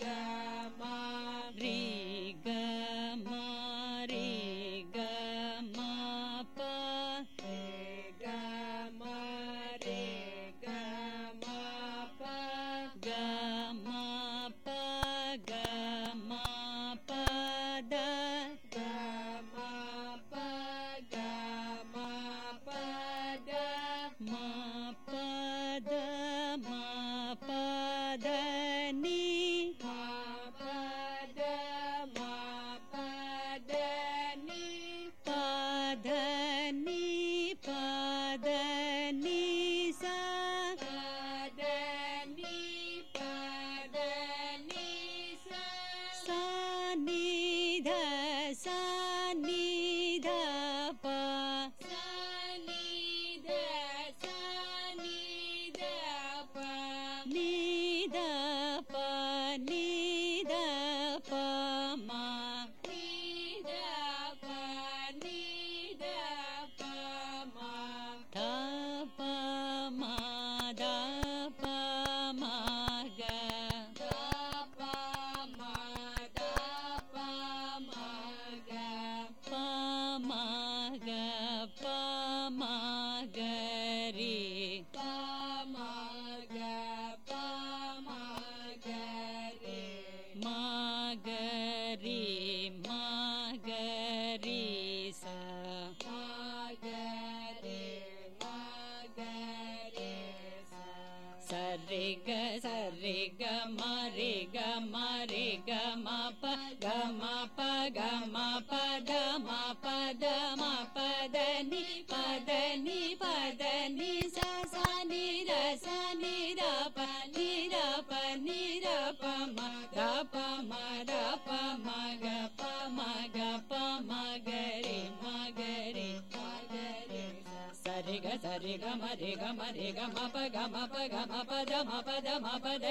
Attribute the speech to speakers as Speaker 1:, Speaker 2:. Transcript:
Speaker 1: Ga ma re ga ma pa re ga ma re ga ma pa ga pa da ma pa da ma pa da ni pa da ni pa da ni sa sa ni da sa ni da pa ni da pa ni da pa ma da pa ma da pa ma ga pa ma ga pa ma ga re ma ga re ma ga re sa re ga sa re ga ma re ga ma re ga ma pa ga ma pa ga ma pa da ma pa